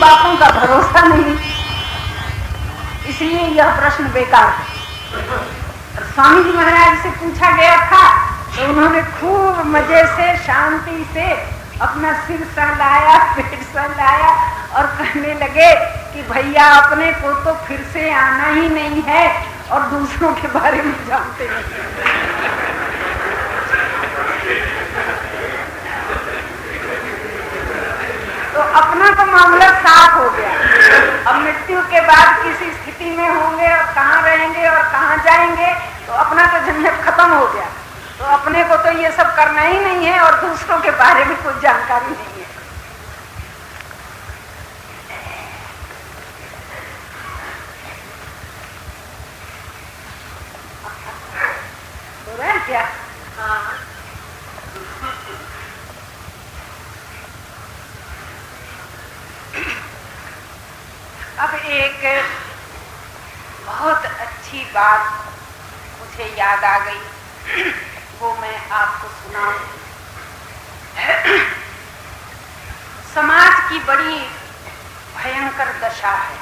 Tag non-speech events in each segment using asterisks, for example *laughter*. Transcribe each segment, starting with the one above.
बापों का भरोसा नहीं। इसलिए यह प्रश्न बेकार है। स्वामी जी महाराज से पूछा गया था तो उन्होंने खूब मज़े से, शांति से अपना सिर सहलाया, पेट सहलाया और कहने लगे कि भैया, अपने को तो फिर से आना ही नहीं है और दूसरों के बारे में जानते नहीं तो तो मामला साफ़ हो गया। अब मृत्यु के बाद किस स्थिति में होंगे और कहाँ रहेंगे और कहाँ जाएँगे तो अपना तो झंझट खत्म हो गया। तो अपने को तो ये सब करना ही नहीं है और दूसरों के बारे में कुछ जानकारी नहीं है हो रहा है क्या अब एक बहुत अच्छी बात मुझे याद आ गई, वो मैं आपको सुनाऊं। समाज की बड़ी भयंकर दशा है।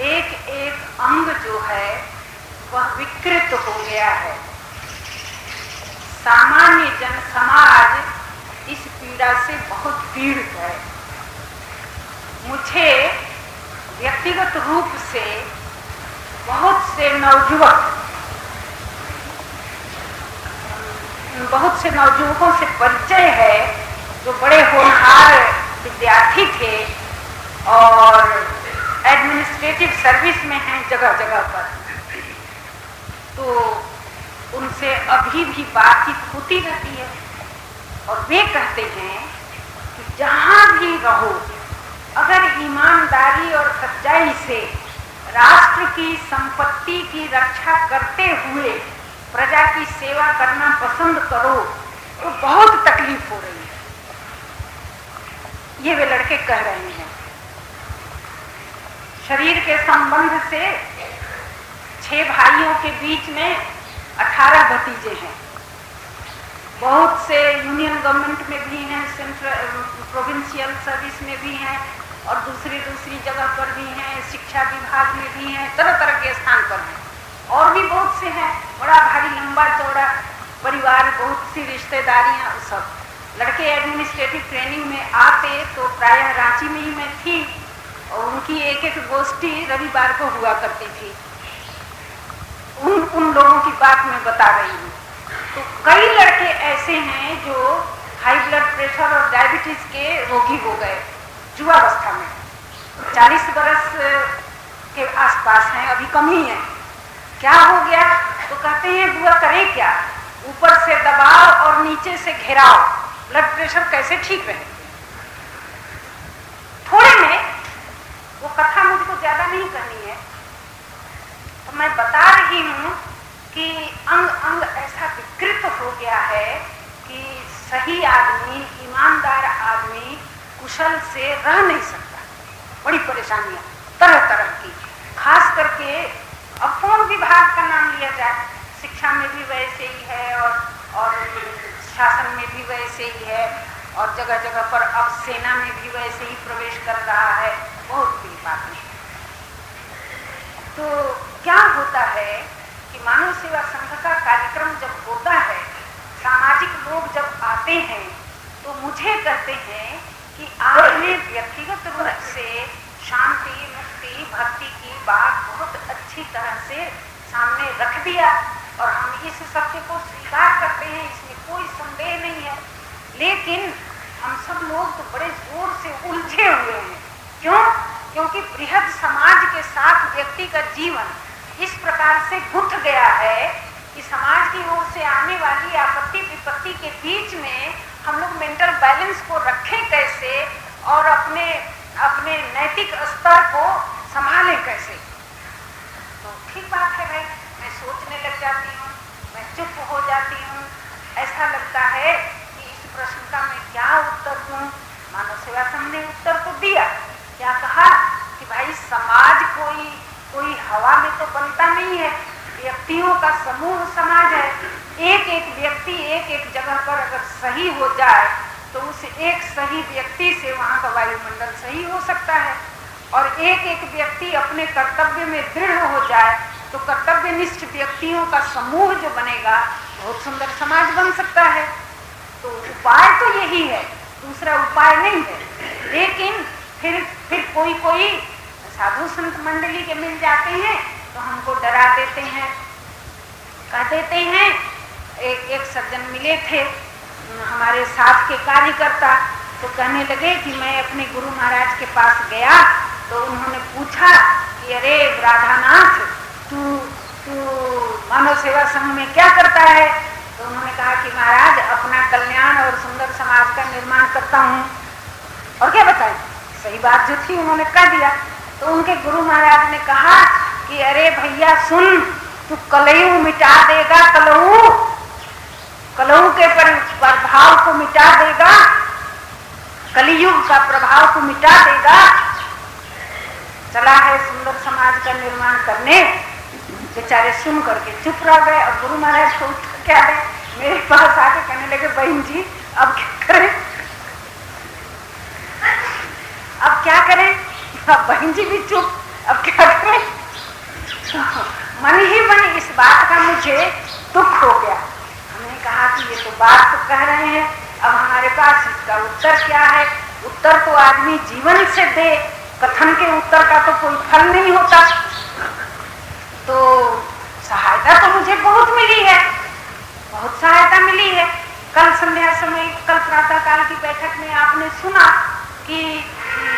एक एक अंग जो है, वह विकृत हो गया है। सामान्य जन समाज इस पीड़ा से बहुत पीड़ित है। मुझे व्यक्तिगत रूप से बहुत से नवयुवक, बहुत से नवयुवकों से परिचय है, जो बड़े होनहार विद्यार्थी थे और एडमिनिस्ट्रेटिव सर्विस में हैं जगह जगह पर। तो उनसे अभी भी बातचीत होती रहती है और वे कहते हैं कि जहाँ भी रहो अगर ईमानदारी और सच्चाई से राष्ट्र की संपत्ति की रक्षा करते हुए प्रजा की सेवा करना पसंद करो तो बहुत तकलीफ़ हो रही है। ये वे लड़के कह रहे हैं। शरीर के संबंध से छह भाइयों के बीच में अठारह भतीजे हैं। बहुत से यूनियन गवर्नमेंट में भी हैं, सेंट्रल, प्रोविंशियल सर्विस में भी हैं और दूसरी दूसरी जगह पर भी हैं, शिक्षा विभाग में भी हैं तरह तरह के स्थान पर हैं। और भी बहुत से हैं, बड़ा भारी, लंबा चौड़ा परिवार, बहुत सी रिश्तेदारियाँ सब। लड़के एडमिनिस्ट्रेटिव ट्रेनिंग में आते तो प्रायः रांची में ही मैं थी और उनकी एक एक गोष्ठी रविवार को हुआ करती थी। उन उन लोगों की बात मैं बता रही हूँ। तो कई लड़के ऐसे हैं जो हाई ब्लड प्रेशर और डायबिटीज़ के रोगी हो गए। युवावस्था में। 40 बरस के आसपास हैं, अभी कम ही है। क्या हो गया? तो कहते हैं, बुआ करें क्या? ऊपर से दबाव और नीचे से घेराव ब्लड प्रेशर कैसे ठीक रहे? थोड़े में वो कथा मुझको ज़्यादा नहीं करनी है। तो मैं बता रही हूँ कि अंग अंग ऐसा विकृत हो गया है कि सही आदमी, ईमानदार कुशल से रह नहीं सकता। बड़ी परेशानियाँ। तरह तरह की। खास करके अब कौन विभाग का नाम लिया जाए। शिक्षा में भी वैसे ही है और और शासन में भी वैसे ही है और जगह जगह पर अब सेना में भी वैसे ही प्रवेश कर रहा है। बहुत बड़ी बात नहीं तो क्या होता है कि मानव सेवा संघ का कार्यक्रम जब होता है, सामाजिक लोग जब आते हैं तो मुझे कहते हैं कि आपने व्यक्तिगत रूप से शांति, मुक्ति, भक्ति की बात बहुत अच्छी तरह से सामने रख दिया और हम इस सत्य को स्वीकार करते हैं, इसमें कोई संदेह नहीं है। लेकिन हम सब लोग तो बड़े ज़ोर से उलझे हुए हैं। क्यों? क्योंकि बृहद समाज के साथ व्यक्ति का जीवन इस प्रकार से गुथ गया है कि समाज की ओर से आने वाली आपत्ति विपत्ति के बीच में हम लोग मेंटल बैलेंस को रखें कैसे और अपने अपने नैतिक स्तर को संभाले कैसे? तो ठीक बात है भाई, मैं सोचने लग जाती हूँ, मैं चुप हो जाती हूँ। ऐसा लगता है कि इस प्रश्न का मैं क्या उत्तर दूँ? मानव सेवा संघ ने उत्तर तो दिया, क्या कहा कि भाई समाज कोई कोई हवा में तो बनता नहीं है, व्यक्तियों का समूह समाज है। एक एक व्यक्ति एक एक जगह पर अगर सही हो जाए तो उस एक सही व्यक्ति से वहाँ का वायुमंडल सही हो सकता है। और एक एक व्यक्ति अपने कर्तव्य में दृढ़ हो जाए तो कर्तव्यनिष्ठ व्यक्तियों का समूह जो बनेगा, बहुत सुंदर समाज बन सकता है। तो उपाय तो यही है, दूसरा उपाय नहीं है। लेकिन फिर फिर कोई कोई साधु संत मंडली के मिल जाते हैं तो हमको डरा देते हैं, कह देते हैं एक एक सज्जन मिले थे, हमारे साथ के कार्यकर्ता तो कहने लगे कि मैं अपने गुरु महाराज के पास गया तो उन्होंने पूछा कि, अरे राधानाथ, तू तू मानव सेवा संघ में क्या करता है? तो उन्होंने कहा कि, महाराज, अपना कल्याण और सुंदर समाज का निर्माण करता हूँ। और क्या बताए? सही बात जो थी, उन्होंने कह दिया। तो उनके गुरु महाराज ने कहा कि, अरे भैया, सुन, तू कलयू मिटा देगा कलऊ कलऊ के प्रभाव को मिटा देगा। कलयुग का प्रभाव को मिटा देगा। चला है सुंदर समाज का निर्माण करने। बेचारे सुन करके चुप रह गए और गुरु महाराज को क्या है मेरे पास आके कहने लगे, बहन जी, अब क्या करें? अब क्या करें? अब बहन जी भी चुप, अब क्या करें? मन ही मन इस बात का मुझे दुख हो गया। कहा कि ये तो बात तो कह रहे हैं। अब हमारे पास इसका उत्तर क्या है? उत्तर तो आदमी जीवन से दे। कथन के उत्तर का तो कोई फल नहीं होता। तो सहायता तो मुझे बहुत मिली है। बहुत सहायता मिली है। कल संध्या समय कल प्रातः काल की बैठक में आपने सुना कि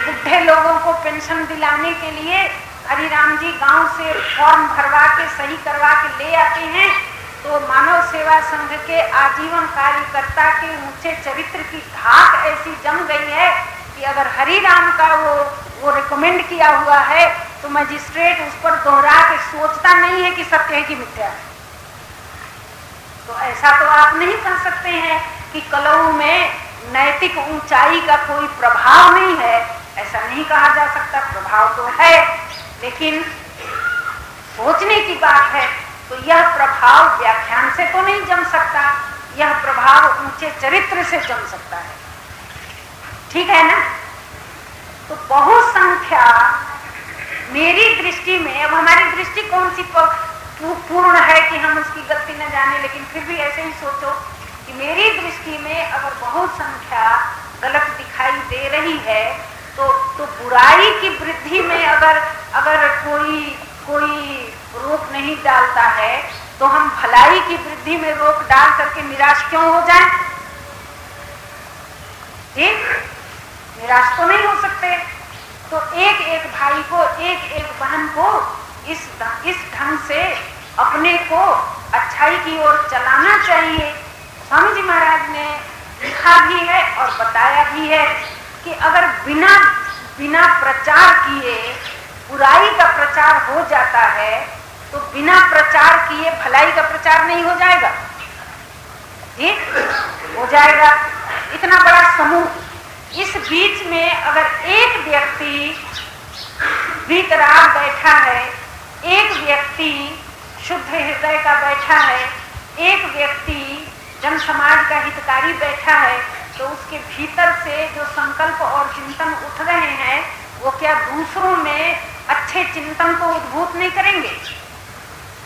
बुढ़े लोगों को पेंशन दिलाने के लिए हरिराम जी गाँव से फॉर्म भरवा के, सही करवा के ले आते हैं। तो मानव सेवा संघ के आजीवन कार्यकर्ता के ऊँचे चरित्र की धाक ऐसी जम गई है कि अगर हरिराम का वो वो रिकमेंड किया हुआ है तो मजिस्ट्रेट उस पर दोहरा के सोचता नहीं है कि सत्य है कि मिथ्या है। तो ऐसा तो आप नहीं कह सकते हैं कि कलऊ में नैतिक ऊंचाई का कोई प्रभाव नहीं है, ऐसा नहीं कहा जा सकता, प्रभाव तो है, लेकिन सोचने की बात है तो यह प्रभाव व्याख्यान से तो नहीं जम सकता, यह प्रभाव ऊँचे चरित्र से जम सकता है। ठीक है ना? तो बहुत संख्या मेरी दृष्टि में, अब हमारी दृष्टि कौन सी पूर्ण है कि हम उसकी गलती न जाने, लेकिन फिर भी ऐसे ही सोचो कि मेरी दृष्टि में अगर बहुत संख्या गलत दिखाई दे रही है तो तो बुराई की वृद्धि में अगर अगर कोई कोई रोक नहीं डालता है तो हम भलाई की वृद्धि में रोक डाल करके निराश क्यों हो जाए? ठीक निराश तो नहीं हो सकते। तो एक एक भाई को, एक एक बहन को इस इस ढंग से अपने को अच्छाई की ओर चलाना चाहिए। स्वामी जी महाराज ने लिखा भी है और बताया भी है कि अगर बिना बिना प्रचार किए बुराई का प्रचार हो जाता है तो बिना प्रचार किए भलाई का प्रचार नहीं हो जाएगा। ठीक हो जाएगा। इतना बड़ा समूह, इस बीच में अगर एक व्यक्ति वितराग बैठा है, एक व्यक्ति शुद्ध हृदय का बैठा है, एक व्यक्ति जन समाज का हितकारी बैठा है तो उसके भीतर से जो संकल्प और चिंतन उठ रहे हैं वो क्या दूसरों में अच्छे चिंतन को उद्भूत नहीं करेंगे?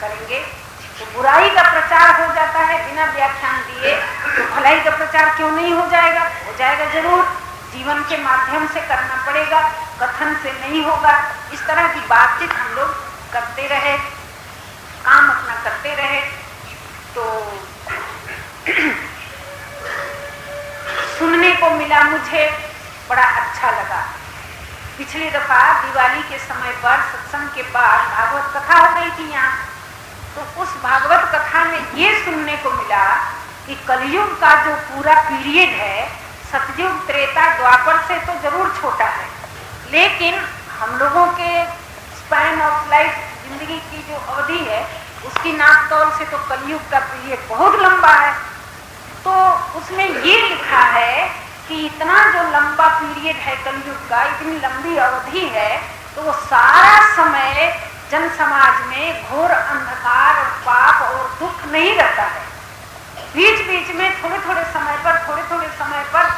करेंगे तो बुराई का प्रचार हो जाता है, बिना व्याख्यान दिए। तो भलाई का प्रचार क्यों नहीं हो जाएगा? हो जाएगा ज़रूर। जीवन के माध्यम से करना पड़ेगा, कथन से नहीं होगा। इस तरह की बातचीत हम लोग करते रहे, काम अपना करते रहे। तो *clears throat* सुनने को मिला मुझे, बड़ा अच्छा लगा। पिछली दफ़ा दिवाली के समय पर सत्संग के बाद भागवत कथा हो गई थी यहाँ। तो उस भागवत कथा में ये सुनने को मिला कि कलयुग का जो पूरा पीरियड है, सतयुग, त्रेता, द्वापर से तो ज़रूर छोटा है। लेकिन हम लोगों के स्पैन ऑफ़ लाइफ ज़िंदगी की जो अवधि है, उसकी नाप तौल से तो कलयुग का पीरियड बहुत लंबा है। तो उसमें ये लिखा है कि इतना जो लंबा पीरियड है, कलयुग का, इतनी लंबी अवधि है तो वो सारा समय जन समाज में घोर अंधकार और पाप और दुख नहीं रहता है। बीच बीच में थोड़े थोड़े समय पर थोड़े थोड़े समय पर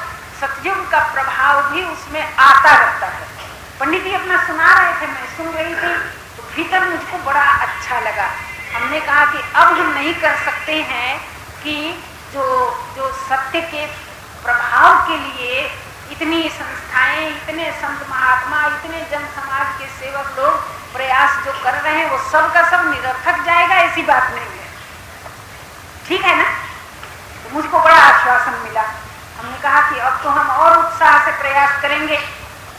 सतयुग का प्रभाव भी उसमें आता रहता है। पंडित जी अपना सुना रहे थे, मैं सुन रही थी तो भीतर मुझको बड़ा अच्छा लगा। हमने कहा कि अब हम नहीं कर सकते हैं कि जो जो सत्य के प्रभाव के लिए इतनी संस्थाएँ, इतने संत महात्मा, इतने जन समाज के सेवक लोग प्रयास जो कर रहे हैं, वो सब का सब निरर्थक जाएगा, ऐसी बात नहीं है। ठीक है ना? तो मुझको बड़ा आश्वासन मिला। हमने कहा कि अब तो हम और उत्साह से प्रयास करेंगे,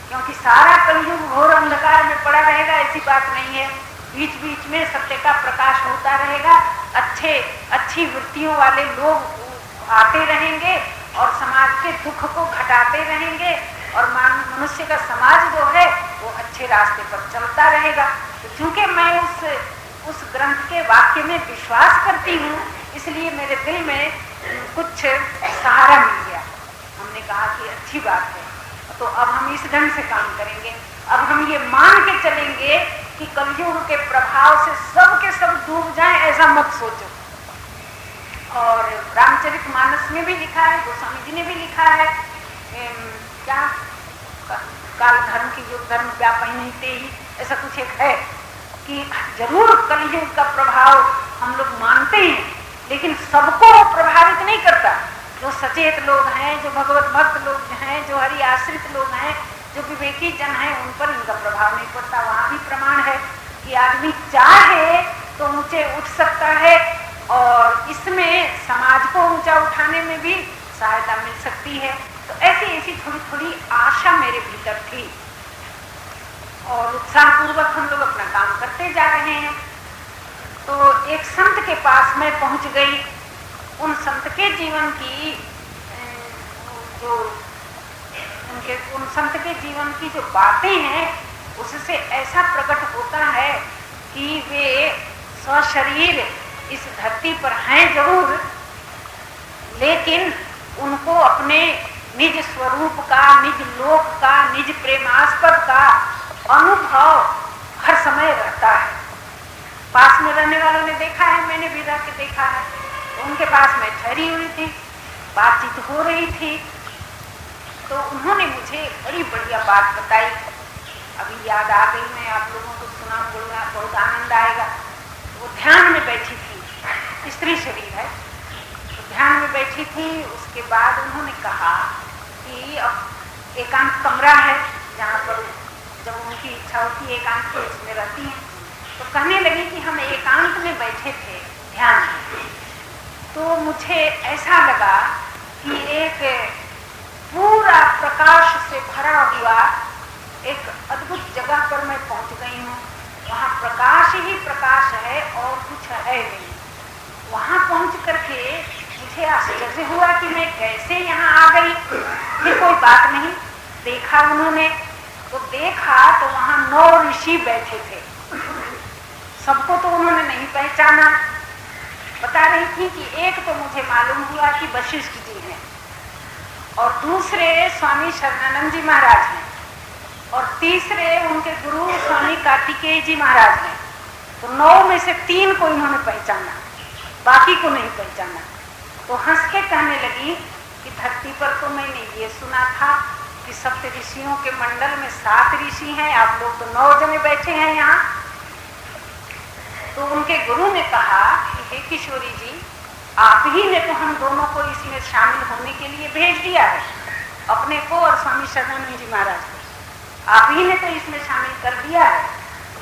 क्योंकि सारा कलयुग घोर अंधकार में पड़ा रहेगा, ऐसी बात नहीं है। बीच बीच में सत्य का प्रकाश होता रहेगा। अच्छे, अच्छी वृत्तियों वाले लोग आते रहेंगे। और समाज के दुख को घटाते रहेंगे और मनुष्य का समाज जो है, वो अच्छे रास्ते पर चलता रहेगा। तो चूँकि मैं उस उस ग्रंथ के वाक्य में विश्वास करती हूँ, इसलिए मेरे दिल में कुछ सहारा मिल गया। हमने कहा कि अच्छी बात है। तो अब हम इस ढंग से काम करेंगे। अब हम ये मान के चलेंगे कि कलयुग के प्रभाव से सब के सब डूब जाए, ऐसा मत सोचो। और रामचरित मानस में भी लिखा है, गोस्वामी जी ने भी लिखा है। क्या? काल धर्म की युग, धर्म व्यापी नहीं थे ही ऐसा कुछ एक है कि ज़रूर कलयुग का प्रभाव हम लोग मानते हैं, लेकिन सबको प्रभावित नहीं करता। जो सचेत लोग हैं, जो भगवत भक्त लोग हैं, जो हरि आश्रित लोग हैं, जो विवेकी जन हैं, उन पर इनका प्रभाव नहीं पड़ता। वहाँ भी प्रमाण है कि आदमी चाहे तो ऊँचे उठ सकता है और इसमें समाज को ऊँचा उठाने में भी सहायता मिल सकती है। तो ऐसी ऐसी थोड़ी थोड़ी आशा मेरे भीतर थी। और उत्साह पूर्वक हम लोग अपना काम करते जा रहे हैं। तो एक संत के पास मैं पहुँच गई। उन संत के जीवन की जो उनके, उन संत के जीवन की जो बातें हैं, उससे ऐसा प्रकट होता है कि वे स्वशरीर इस धरती पर हैं ज़रूर, लेकिन उनको अपने निज स्वरूप का, निज लोक का, निज प्रेमास्पद का अनुभव हर समय रहता है। पास में रहने वालों ने देखा है, मैंने भी रह के देखा है। उनके पास मैं ठहरी हुई थी, बातचीत हो रही थी। तो उन्होंने मुझे बड़ी बढ़िया बात बताई। अभी याद आ गई, मैं आप लोगों को सुना, बोलना, बहुत आनंद आएगा। वो ध्यान में बैठी थी। स्त्री शरीर है। तो ध्यान में बैठी थी, उसके बाद उन्होंने कहा कि अब एकांत कमरा है, जहाँ पर जब उनकी इच्छा होती है, एकांत के उसमें रहती है। तो कहने लगी कि हम एकांत में बैठे थे, ध्यान में। तो मुझे ऐसा लगा कि एक पूरा प्रकाश से भरा हुआ एक अद्भुत जगह पर मैं पहुँच गई हूँ। वहाँ प्रकाश ही प्रकाश है और कुछ है नहीं। वहाँ पहुँच करके मुझे आश्चर्य हुआ कि मैं कैसे यहाँ आ गई। फिर कोई बात नहीं, देखा उन्होंने। तो देखा तो वहाँ नौ ऋषि बैठे थे। सबको तो उन्होंने नहीं पहचाना। बता रही थी कि एक तो मुझे मालूम हुआ कि वशिष्ठ जी हैं और दूसरे स्वामी शरणानंद जी महाराज हैं और तीसरे उनके गुरु स्वामी कार्तिकेय जी महाराज हैं। तो नौ में से तीन को इन्होंने पहचाना। बाकी को नहीं पहचाना। तो हंस के कहने लगी कि धरती पर तो मैंने ये सुना था कि सप्त ऋषियों के मंडल में सात ऋषि हैं, आप लोग तो नौ जने बैठे हैं यहाँ। तो उनके गुरु ने कहा कि, हे किशोरी जी, आप ही ने तो हम दोनों को इसमें शामिल होने के लिए भेज दिया है। अपने को और स्वामी शरणानंद जी महाराज को। आप ही ने तो इसमें शामिल कर दिया है।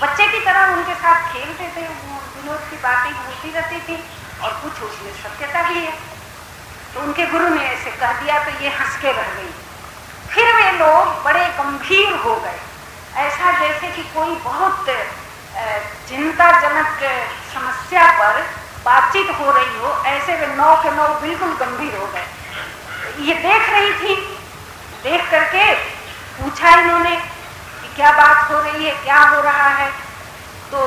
बच्चे की तरह उनके साथ खेलते थे विनोद की बातें होती रहती थी। और कुछ उसमें सत्यता भी है। तो उनके गुरु ने ऐसे कह दिया तो ये हंस के रह गई। फिर वे लोग बड़े गंभीर हो गए। ऐसा जैसे कि कोई बहुत चिंताजनक समस्या पर बातचीत हो रही हो, ऐसे वे नौ के नौ बिल्कुल गंभीर हो गए। ये देख रही थी, देख करके पूछा इन्होंने कि क्या बात हो रही है, क्या हो रहा है? तो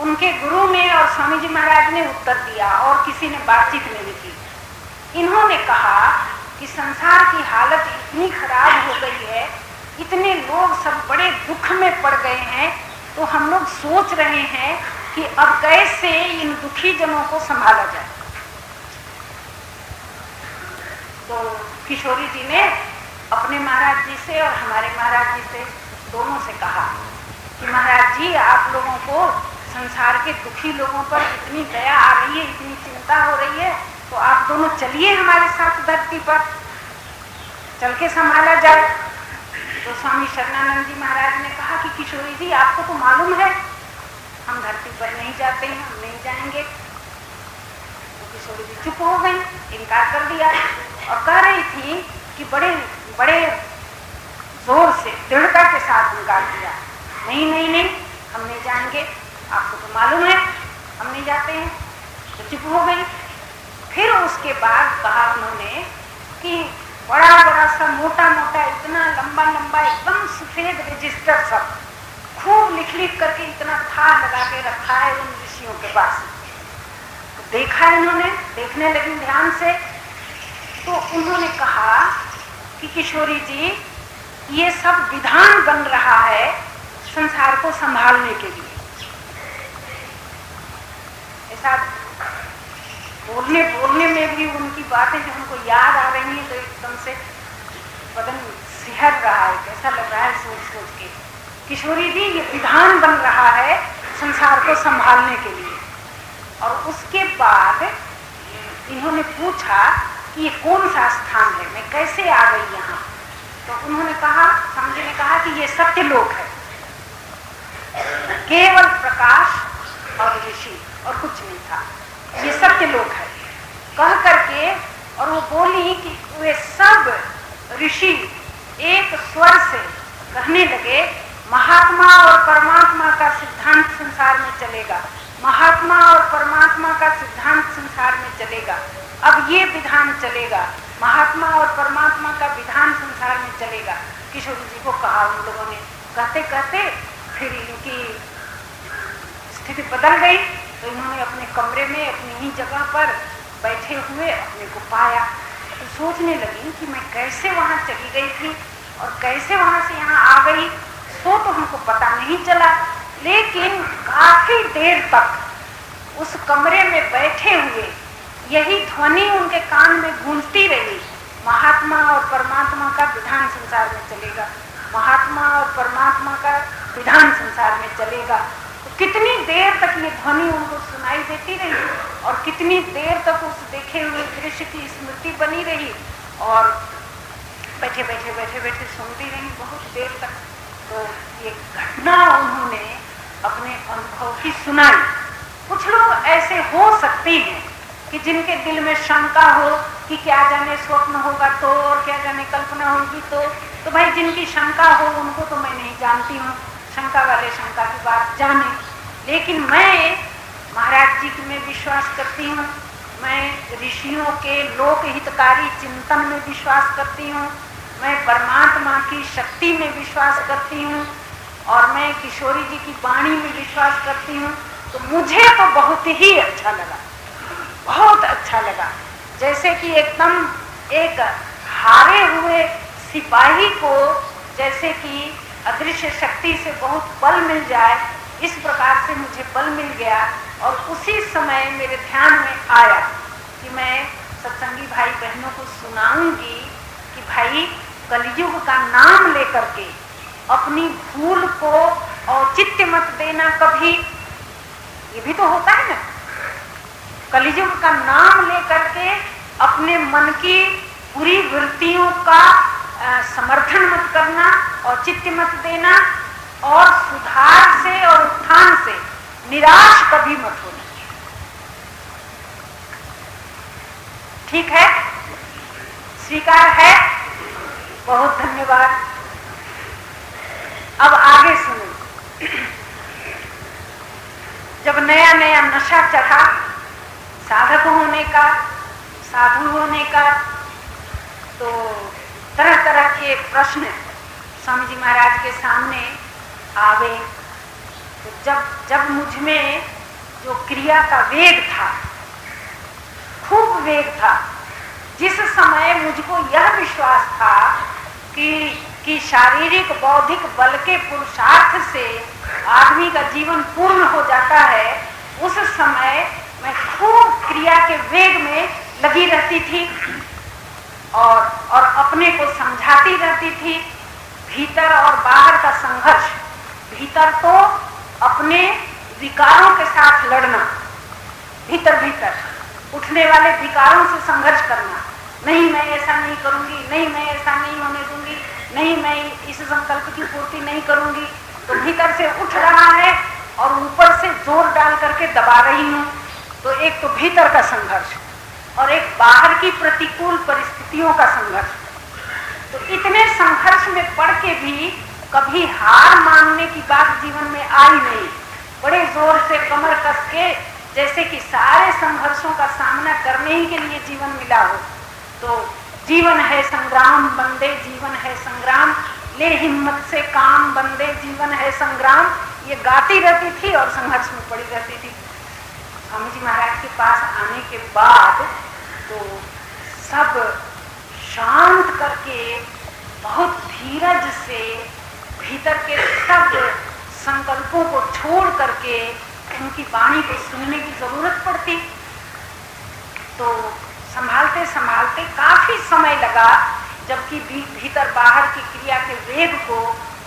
उनके गुरु ने और स्वामी जी महाराज ने उत्तर दिया और किसी ने बातचीत नहीं की। इन्होंने कहा कि संसार की हालत इतनी खराब हो गई है, इतने लोग सब बड़े दुख में पड़ गए हैं तो हम लोग सोच रहे हैं कि अब कैसे इन दुखी जनों को संभाला जाए। तो किशोरी जी ने अपने महाराज जी से और हमारे महाराज जी से दोनों से कहा कि महाराज जी, आप लोगों को संसार के दुखी लोगों पर इतनी दया आ रही है, इतनी चिंता हो रही है तो आप दोनों चलिए हमारे साथ धरती पर। चल के संभाला जाए। तो स्वामी शरणानंद जी महाराज ने कहा कि किशोरी जी, आपको तो मालूम है, हम धरती पर नहीं जाते हैं, हम नहीं जाएँगे। तो किशोरी जी चुप हो गई, इनकार कर दिया और कह रही थी कि बड़े बड़े ज़ोर से, दृढ़ता के साथ इनकार किया। नहीं नहीं नहीं, हम नहीं जाएँगे। आपको तो मालूम है, हम नहीं जाते हैं। तो चुप हो गई। फिर उसके बाद कहा उन्होंने कि बड़ा बड़ा सा मोटा मोटा इतना लंबा लंबा एकदम सफ़ेद रजिस्टर सब, खूब लिख लिख करके इतना था लगा के रखा है उन ऋषियों के पास। तो देखा इन्होंने, देखने लगी ध्यान से। तो उन्होंने कहा कि किशोरी जी, ये सब विधान बन रहा है संसार को संभालने के लिए। ऐसा बोलने बोलने में भी उनकी बातें जो हमको याद आ रही हैं तो एकदम से बदन सिहर रहा है, कैसा लग रहा है सोच सोच के। किशोरी जी, ये विधान बन रहा है संसार को संभालने के लिए। और उसके बाद इन्होंने पूछा कि ये कौन सा स्थान है, मैं कैसे आ गई यहाँ? तो उन्होंने कहा, समझे ने कहा कि ये सत्य लोक है। केवल प्रकाश और ऋषि। और कुछ नहीं था। ये सत्य लोक है। कह करके और वो बोली कि वे सब ऋषि एक स्वर से कहने लगे, महात्मा और परमात्मा का सिद्धांत संसार में चलेगा। महात्मा और परमात्मा का सिद्धांत संसार में चलेगा। अब ये विधान चलेगा। महात्मा और परमात्मा का विधान संसार में चलेगा। किशोर जी को कहा उन लोगों ने। कहते कहते फिर इनकी स्थिति बदल गई। तो इन्होंने अपने कमरे में, अपनी ही जगह पर बैठे हुए अपने को पाया। तो सोचने लगी कि मैं कैसे वहाँ चली गई थी और कैसे वहाँ से यहाँ आ गई, सो तो हमको पता नहीं चला। लेकिन काफ़ी देर तक उस कमरे में बैठे हुए यही ध्वनि उनके कान में गूंजती रही। महात्मा और परमात्मा का विधान संसार में चलेगा। महात्मा और परमात्मा का विधान संसार में चलेगा। कितनी देर तक ये ध्वनि उनको सुनाई देती रही और कितनी देर तक उस देखे हुए दृश्य की स्मृति बनी रही और बैठे बैठे बैठे बैठे सुनती रही बहुत देर तक। तो ये घटना उन्होंने अपने अनुभव की सुनाई। कुछ लोग ऐसे हो सकते हैं कि जिनके दिल में शंका हो कि क्या जाने स्वप्न होगा तो और क्या जाने कल्पना होगी तो। तो भाई जिनकी शंका हो उनको तो मैं नहीं जानती हूँ। शंका वाले शंका की बात जाने। लेकिन मैं महाराज जी में विश्वास करती हूँ, मैं ऋषियों के लोक हितकारी चिंतन में विश्वास करती हूँ, मैं परमात्मा की शक्ति में विश्वास करती हूँ और मैं किशोरी जी की वाणी में विश्वास करती हूँ तो मुझे तो बहुत ही अच्छा लगा, बहुत अच्छा लगा। जैसे कि एकदम एक हारे हुए सिपाही को जैसे कि अदृश्य शक्ति से बहुत बल मिल जाए इस प्रकार से मुझे बल मिल गया और उसी समय मेरे ध्यान में आया कि मैं सत्संगी भाई बहनों को सुनाऊँगी कि भाई, कलयुग का नाम लेकर के अपनी भूल को औचित्य मत देना कभी। ये भी तो होता है ना। कलयुग का नाम लेकर के अपने मन की पूरी वृत्तियों का समर्थन मत करना और चित्त मत देना और सुधार से और उत्थान से निराश कभी मत होना। ठीक है? स्वीकार है? बहुत धन्यवाद। अब आगे सुनो। जब नया नया नशा चढ़ा, साधक होने का, साधु होने का तो तरह तरह के प्रश्न स्वामी जी महाराज के सामने आवे। तो जब जब मुझमें जो क्रिया का वेग था, खूब वेग था, जिस समय मुझको यह विश्वास था कि कि शारीरिक, बौद्धिक बल के पुरुषार्थ से आदमी का जीवन पूर्ण हो जाता है, उस समय मैं खूब क्रिया के वेग में लगी रहती थी और और अपने को समझाती रहती थी, भीतर और बाहर का संघर्ष। भीतर तो अपने विकारों के साथ लड़ना, भीतर भीतर उठने वाले विकारों से संघर्ष करना। नहीं, मैं ऐसा नहीं करूँगी, नहीं, मैं ऐसा नहीं होने दूँगी, नहीं, मैं इस संकल्प की पूर्ति नहीं करूँगी। तो भीतर से उठ रहा है और ऊपर से ज़ोर डाल करके दबा रही हूँ। तो एक तो भीतर का संघर्ष और एक बाहर की प्रतिकूल परिस्थितियों का संघर्ष। तो इतने संघर्ष में पढ़ के भी कभी हार मानने की बात जीवन में आई नहीं। बड़े ज़ोर से कमर कस के, जैसे कि सारे संघर्षों का सामना करने ही के लिए जीवन मिला हो। तो जीवन है संग्राम, बंदे जीवन है संग्राम। ले हिम्मत से काम, बंदे जीवन है संग्राम। ये गाती रहती थी और संघर्ष में पड़ी रहती थी। स्वामी जी महाराज के पास आने के बाद तो सब शांत करके, बहुत धीरज से भीतर के सब संकल्पों को छोड़ करके उनकी वाणी को सुनने की ज़रूरत पड़ती। तो संभालते संभालते काफ़ी समय लगा जबकि भी, भीतर बाहर की क्रिया के वेग को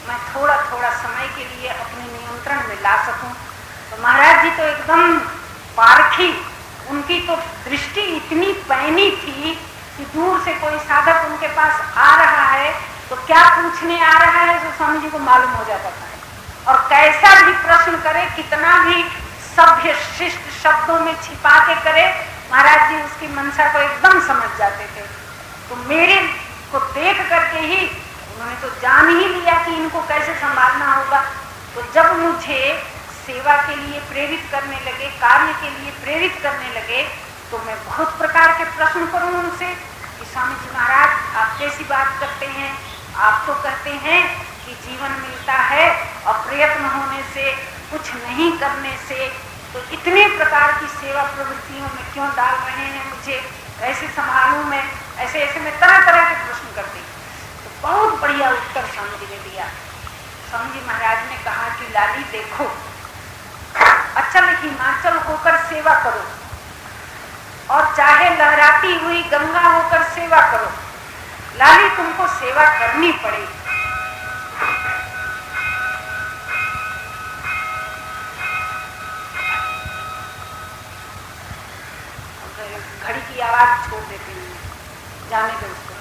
मैं थोड़ा थोड़ा समय के लिए अपने नियंत्रण में ला सकूँ। तो महाराज जी तो एकदम पारखी उनकी तो दृष्टि इतनी पैनी थी कि दूर से कोई साधक उनके पास आ रहा है तो क्या पूछने आ रहा है जो स्वामी जी को मालूम हो जाता था? और कैसा भी प्रश्न करे, कितना भी सभ्य शिष्ट शब्दों में छिपा के करे, महाराज जी उसकी मनसा को एकदम समझ जाते थे। तो मेरे को देख करके ही उन्होंने तो जान ही लिया कि इनको कैसे संभालना होगा। तो जब मुझे सेवा के लिए प्रेरित करने लगे, कार्य के लिए प्रेरित करने लगे तो मैं बहुत प्रकार के प्रश्न करूँ उनसे कि स्वामी जी महाराज, आप कैसी बात करते हैं? आप तो कहते हैं कि जीवन मिलता है और प्रयत्न होने से, कुछ नहीं करने से तो इतने प्रकार की सेवा प्रवृत्तियों में क्यों डाल रहे हैं मुझे? कैसे संभालू मैं? ऐसे ऐसे में तरह तरह के प्रश्न करती तो बहुत बढ़िया उत्तर स्वामी जी ने दिया। स्वामी जी महाराज ने कहा कि लाली, देखो, अचल हिमाचल होकर सेवा करो और चाहे लहराती हुई गंगा होकर सेवा करो। लाली तुमको सेवा करनी पड़ेगी घड़ी की आवाज़ छोड़ देती हूँ। जाने दो उसको।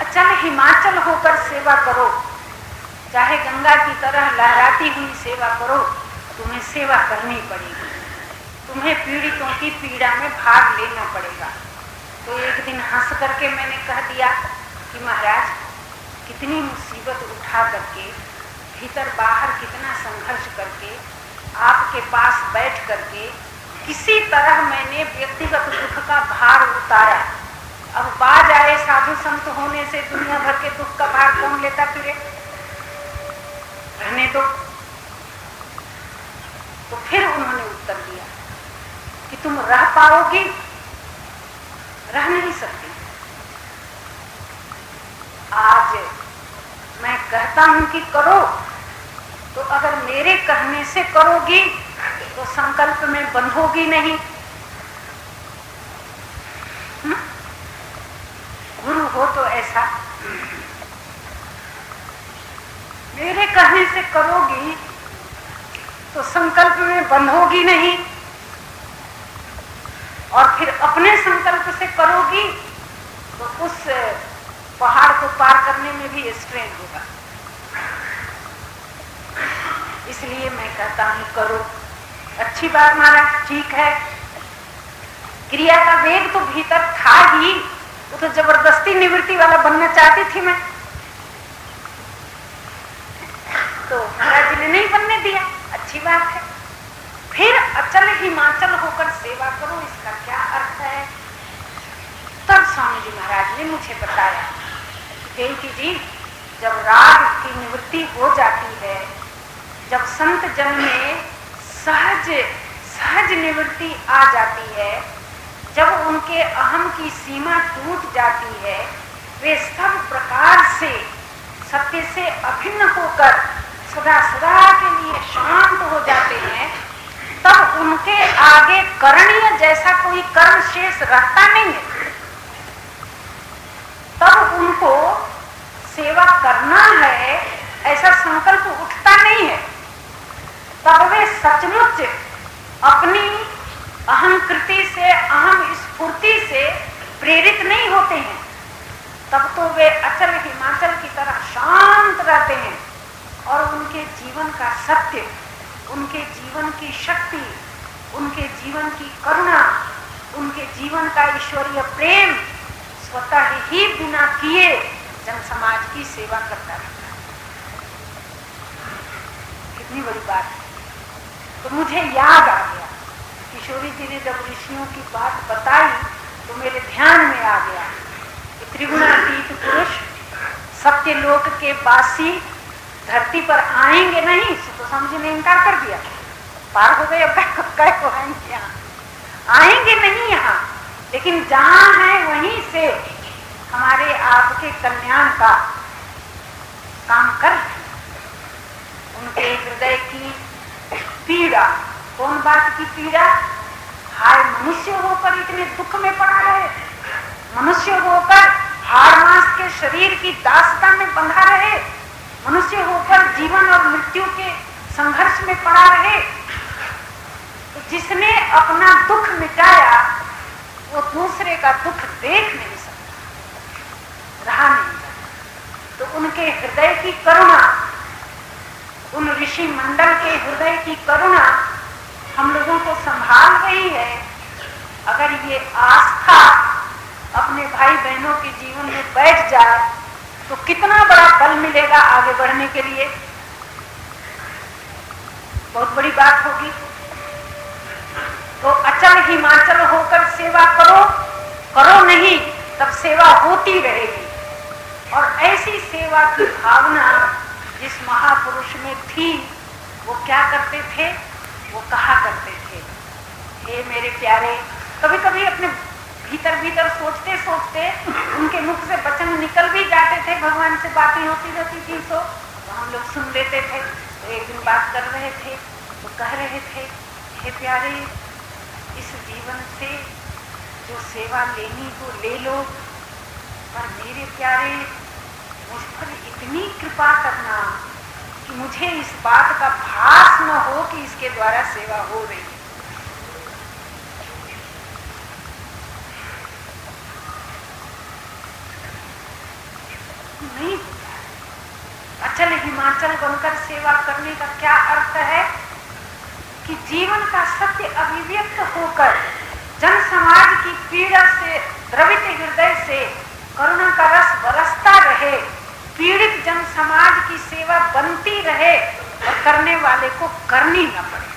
अच्छा हिमाचल होकर सेवा करो। चाहे गंगा की तरह लहराती हुई सेवा करो, तुम्हें सेवा करनी पड़ेगी। तुम्हें पीड़ितों की पीड़ा में भाग लेना पड़ेगा। तो एक दिन हंस करके मैंने कह दिया कि महाराज, कितनी मुसीबत उठा करके, भीतर बाहर कितना संघर्ष करके, आपके पास बैठ करके, किसी तरह मैंने व्यक्तिगत दुख का भार उतारा। अब बाज आए साधु संत होने से दुनिया भर के दुख का भार कौन लेता फिरे? रहने दो। तो फिर उन्होंने उत्तर दिया कि तुम रह पाओगी? रह नहीं सकती। आज मैं कहता हूँ कि करो तो अगर मेरे कहने से करोगी तो संकल्प में बंधोगी नहीं। हुँ? गुरु हो तो ऐसा। मेरे कहने से करोगी तो संकल्प में बंधोगी नहीं। और फिर अपने संकल्प से करोगी तो उस पहाड़ को पार करने में भी स्ट्रेन होगा। इसलिए मैं कहता हूँ, करो। अच्छी बात महाराज, ठीक है। क्रिया का वेग तो भीतर था ही, वो तो ज़बरदस्ती निवृत्ति वाला बनना चाहती थी मैं। तो महाराज जी ने नहीं बनने दिया। अच्छी बात है। अचल हिमाचल होकर सेवा करो, इसका क्या अर्थ है? तब स्वामी जी महाराज ने मुझे बताया देवकी जी, जब राग की निवृत्ति हो जाती है, जब संत जन में सहज सहज निवृत्ति आ जाती है, जब उनके अहम की सीमा टूट जाती है, वे सब प्रकार से, सत्य से अभिन्न होकर सदा सदा के लिए शांत हो जाते हैं तब उनके आगे करणीय जैसा कोई कर्म शेष रहता नहीं है। तब उनके सेवा करना है, ऐसा संकल्प उठता नहीं है। तब वे सचमुच अपनी अहंकृति से, अहम स्फूर्ति से प्रेरित नहीं होते हैं। तब तो वे अचल हिमाचल की तरह शांत रहते हैं और उनके जीवन का सत्य उनके जीवन की शक्ति, उनके जीवन की करुणा, उनके जीवन का ईश्वरीय प्रेम स्वतः ही बिना किए जन समाज की सेवा करता रहता है। कितनी बड़ी बात है। तो मुझे याद आ गया, किशोरी जी ने जब ऋषियों की बात बताई तो मेरे ध्यान में आ गया कि त्रिगुणातीत पुरुष सत्य लोक के बासी धरती पर आएँगे नहीं तो समझ ने इनकार कर दिया। पार हो गए कई को आएँगे आएँगे नहीं यहाँ, लेकिन जहाँ है वहीं से हमारे आपके कल्याण का काम कर उनके हृदय की पीड़ा, कौन बात की पीड़ा? हाय, मनुष्य होकर इतने दुख में पड़ा रहे मनुष्य होकर हार मास के शरीर की दासता में बंधा रहे मनुष्य होकर जीवन और मृत्यु के संघर्ष में पड़ा रहे तो जिसने अपना दुख मिटाया, वो दूसरे का दुख देख नहीं सकता, रहा नहीं तो उनके हृदय की करुणा, उन ऋषि मंडल के हृदय की करुणा हम लोगों को संभाल रही है। अगर ये आस्था अपने भाई बहनों के जीवन में बैठ जाए तो कितना बड़ा बल मिलेगा आगे बढ़ने के लिए? बहुत बड़ी बात होगी। तो अचल हिमाचल होकर सेवा करो करो नहीं, तब सेवा होती रहेगी। और ऐसी सेवा की भावना जिस महापुरुष में थी, वो क्या करते थे? वो कहा करते थे, हे मेरे प्यारे कभी कभी अपने भीतर भीतर सोचते सोचते उनके मुख से वचन निकल भी जाते थे भगवान से बातें होती रहती थी तो, हम लोग सुन लेते थे तो एक दिन बात कर रहे थे तो कह रहे थे हे प्यारे इस जीवन से जो सेवा लेनी हो ले लो पर मेरे प्यारे मुझ पर इतनी कृपा करना कि मुझे इस बात का भास न हो कि इसके द्वारा सेवा हो रही है। नहीं अचल हिमाचल बनकर सेवा करने का क्या अर्थ है? कि जीवन का सत्य अभिव्यक्त होकर जन समाज की पीड़ा से, द्रवित हृदय से, करुणा का रस बरसता रहे, पीड़ित जन समाज की सेवा बनती रहे और करने वाले को करनी न पड़े।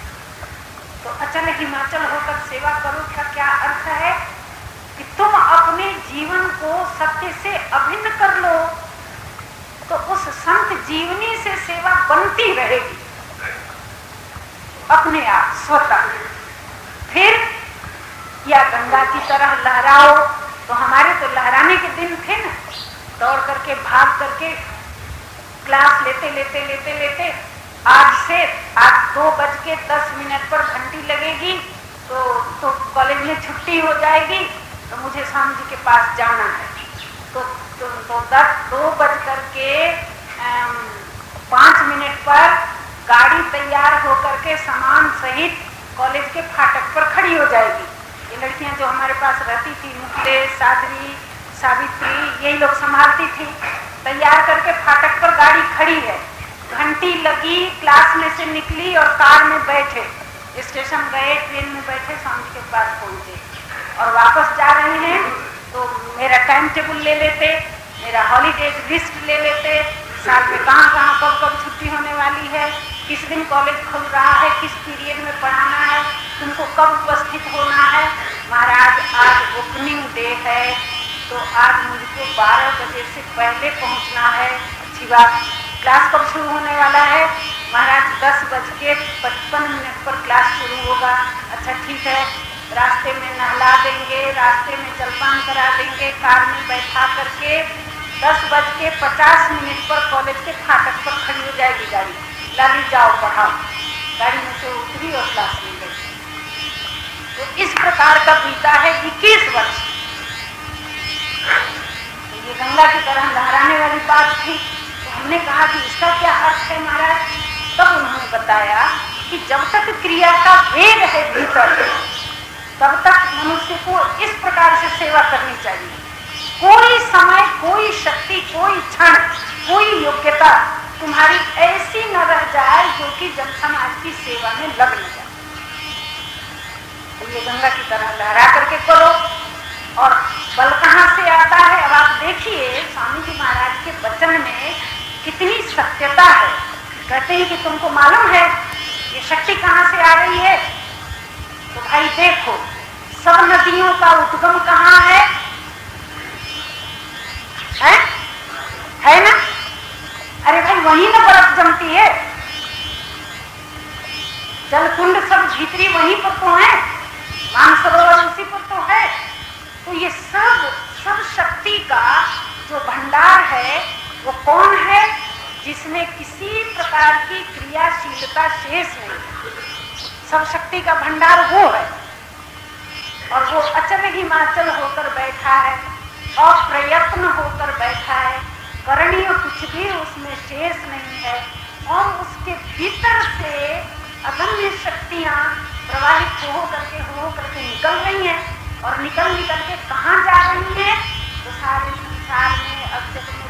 तो अचल हिमाचल होकर सेवा करो का क्या अर्थ है? कि तुम अपने जीवन को सत्य से अभिन्न कर लो। उस संत जीवनी से सेवा बनती रहेगी। अपने आप स्वतः। फिर, या गंगा की तरह लहराओ तो हमारे तो लहराने के दिन थे ना। दौड़ करके, भाग करके, क्लास लेते लेते लेते लेते, आज से, आज दो बज के दस मिनट पर घंटी लगेगी तो तो कॉलेज में छुट्टी हो जाएगी तो मुझे स्वामी जी के पास जाना है। तो तो, तो दस दो बज करके पाँच मिनट पर गाड़ी तैयार होकर के सामान सहित कॉलेज के फाटक पर खड़ी हो जाएगी। ये लड़कियाँ जो हमारे पास रहती थी मुक्ते साधवी सावित्री यही लोग संभालती थी। तैयार करके फाटक पर गाड़ी खड़ी है। घंटी लगी क्लास में से निकली और कार में बैठे। स्टेशन गए ट्रेन में बैठे स्वामी के पास पहुँचे। और वापस जा रहे हैं। तो मेरा टाइम टेबल ले लेते, मेरा हॉलीडे लिस्ट ले लेते, साल में कहाँ कहाँ कब कब छुट्टी होने वाली है, किस दिन कॉलेज खुल रहा है, किस पीरियड में पढ़ाना है, तुमको कब उपस्थित होना है। महाराज, आज ओपनिंग डे है तो आज मुझको 12 बजे से पहले पहुँचना है। अच्छी बात क्लास कब शुरू होने वाला है? महाराज, दस बज के पचपन मिनट पर क्लास शुरू होगा। अच्छा ठीक है। रास्ते में नहला देंगे, रास्ते में जलपान करा देंगे, कार में बैठा करके दस बज के पचास मिनट पर कॉलेज के फाटक पर खड़ी हो जाएगी गाड़ी। लाली, जाओ, पढ़ाओ। गाड़ी में से उतरी और क्लास में गई। तो इस प्रकार का बीता है इक्कीस वर्ष। तो ये गंगा की तरह लहराने वाली बात थी। तो हमने कहा कि इसका क्या अर्थ है महाराज? तब उन्होंने बताया कि जब तक क्रिया का वेग है भीतर तब तक मनुष्य को इस प्रकार से सेवा करनी चाहिए। कोई समय, कोई शक्ति, कोई क्षण, कोई योग्यता तुम्हारी ऐसी न रह जाए जो कि जन समाज की सेवा में लग न जाए। तो ये गंगा की तरह लहरा करके करो और बल कहाँ से आता है? अब आप देखिए, स्वामी जी महाराज के वचन में कितनी सत्यता है। कहते हैं कि तुमको मालूम है, ये शक्ति कहाँ से आ रही है? तो भाई देखो सब नदियों का उद्गम कहाँ है? है? है ना? अरे भाई, वही ना बर्फ़ जमती है। जल कुंड सब भीतरी वहीं पर तो है, मानसरोवर उसी पर तो है। तो ये सब सब शक्ति का जो भंडार है, वो कौन है जिसमें किसी प्रकार की क्रियाशीलता शेष नहीं सब शक्ति का भंडार वो है। और वो अचल हिमाचल होकर बैठा है और प्रयत्न होकर बैठा है। करणीय कुछ भी उसमें शेष नहीं है। और उसके भीतर से अगम्य शक्तियाँ प्रवाहित हो करके हो करके निकल रही हैं। और निकल निकल के कहाँ जा रही हैं? तो सारे संसार में अब जब